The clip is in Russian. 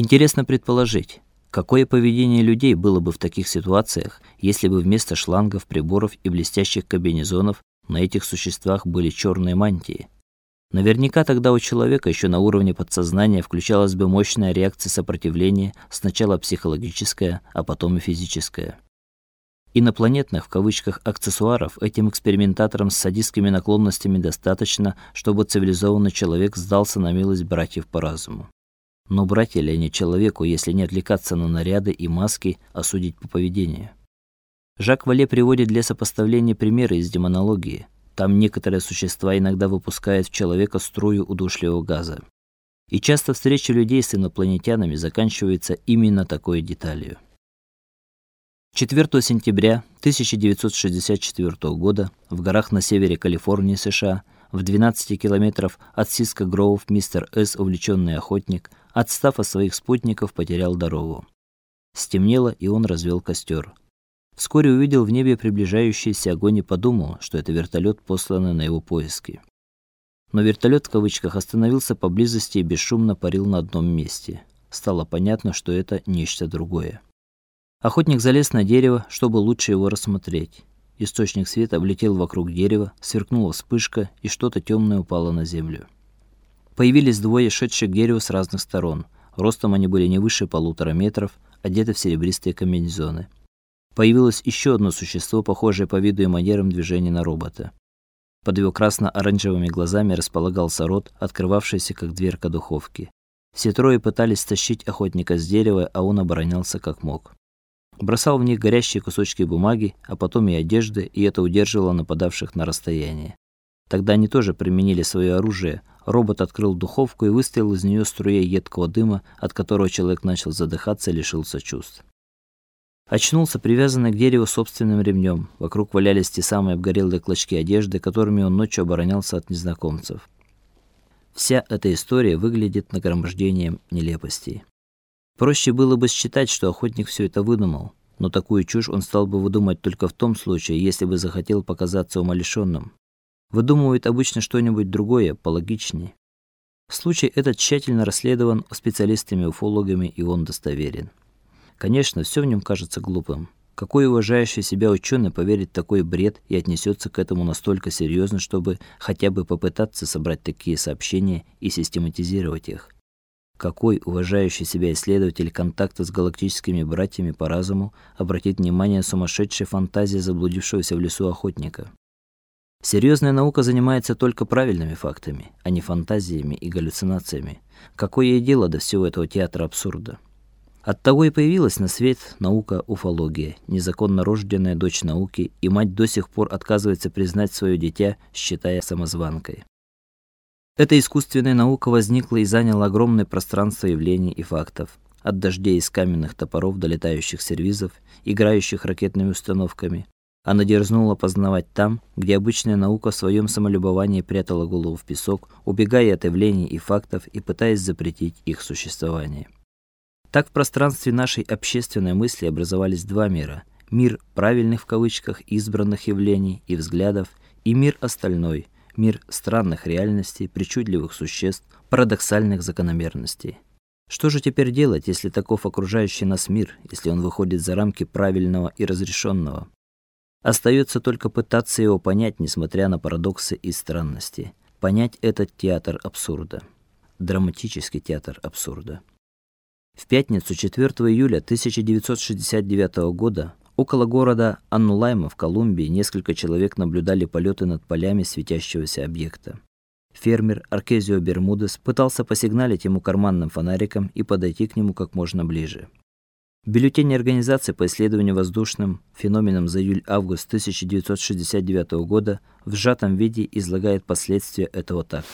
Интересно предположить, какое поведение людей было бы в таких ситуациях, если бы вместо шлангов, приборов и блестящих комбинезонов на этих существах были черные мантии. Наверняка тогда у человека еще на уровне подсознания включалась бы мощная реакция сопротивления, сначала психологическая, а потом и физическая. Инопланетных в кавычках аксессуаров этим экспериментаторам с садистскими наклонностями достаточно, чтобы цивилизованный человек сдался на милость братьев по разуму. Но братья ли они человеку, если не отвлекаться на наряды и маски, а судить по поведению? Жак Вале приводит для сопоставления примеры из демонологии. Там некоторые существа иногда выпускают в человека струю удушливого газа. И часто встреча людей с инопланетянами заканчивается именно такой деталью. 4 сентября 1964 года в горах на севере Калифорнии, США, в 12 километров от Сиска Гроув мистер С, увлеченный охотник, отстав от своих спутников, потерял дорогу. Стемнело, и он развел костер. Вскоре увидел в небе приближающийся огонь и подумал, что это вертолет, посланный на его поиски. Но вертолет в кавычках остановился поблизости и бесшумно парил на одном месте. Стало понятно, что это нечто другое. Охотник залез на дерево, чтобы лучше его рассмотреть. Источник света облетел вокруг дерева, сверкнула вспышка, и что-то темное упало на землю. Появились двое, шедших к дереву с разных сторон. Ростом они были не выше полутора метров, одеты в серебристые комбинезоны. Появилось еще одно существо, похожее по виду и манерам движения на робота. Под его красно-оранжевыми глазами располагался рот, открывавшийся как дверка духовки. Все трое пытались стащить охотника с дерева, а он оборонялся как мог. Бросал в них горящие кусочки бумаги, а потом и одежды, и это удерживало нападавших на расстоянии. Тогда они тоже применили свое оружие. Робот открыл духовку и выставил из нее струя едкого дыма, от которого человек начал задыхаться и лишился чувств. Очнулся привязанный к дереву собственным ремнем. Вокруг валялись те самые обгорелые клочки одежды, которыми он ночью оборонялся от незнакомцев. Вся эта история выглядит нагромождением нелепостей. Проще было бы считать, что охотник все это выдумал, но такую чушь он стал бы выдумать только в том случае, если бы захотел показаться умалишенным. Выдумывает обычно что-нибудь другое, пологичнее. Случай этот тщательно расследован специалистами-уфологами, и он достоверен. Конечно, все в нем кажется глупым. Какой уважающий себя ученый поверит такой бред и отнесется к этому настолько серьезно, чтобы хотя бы попытаться собрать такие сообщения и систематизировать их? Какой уважающий себя исследователь контакта с галактическими братьями по разуму обратит внимание сумасшедшей фантазии заблудившегося в лесу охотника? Серьезная наука занимается только правильными фактами, а не фантазиями и галлюцинациями. Какое ей дело до всего этого театра абсурда? Оттого и появилась на свет наука уфология, незаконно рожденная дочь науки, и мать до сих пор отказывается признать свое дитя, считая самозванкой. Эта искусственная наука возникла и заняла огромное пространство явлений и фактов, от дождей из каменных топоров до летающих сервизов, играющих ракетными установками. Она дерзнула познавать там, где обычная наука в своем самолюбовании прятала голову в песок, убегая от явлений и фактов и пытаясь запретить их существование. Так в пространстве нашей общественной мысли образовались два мира: мир правильных в кавычках избранных явлений и взглядов и мир остальной мир странных реальностей, причудливых существ, парадоксальных закономерностей. Что же теперь делать, если таков окружающий нас мир, если он выходит за рамки правильного и разрешенного? Остается только пытаться его понять, несмотря на парадоксы и странности. Понять этот театр абсурда. Драматический театр абсурда. В пятницу 4 июля 1969 года Около города Аннулайма в Колумбии несколько человек наблюдали полеты над полями светящегося объекта. Фермер Аркезио Бермудес пытался посигналить ему карманным фонариком и подойти к нему как можно ближе. Бюллетень организации по исследованию воздушным феноменам за июль-август 1969 года в сжатом виде излагает последствия этого так: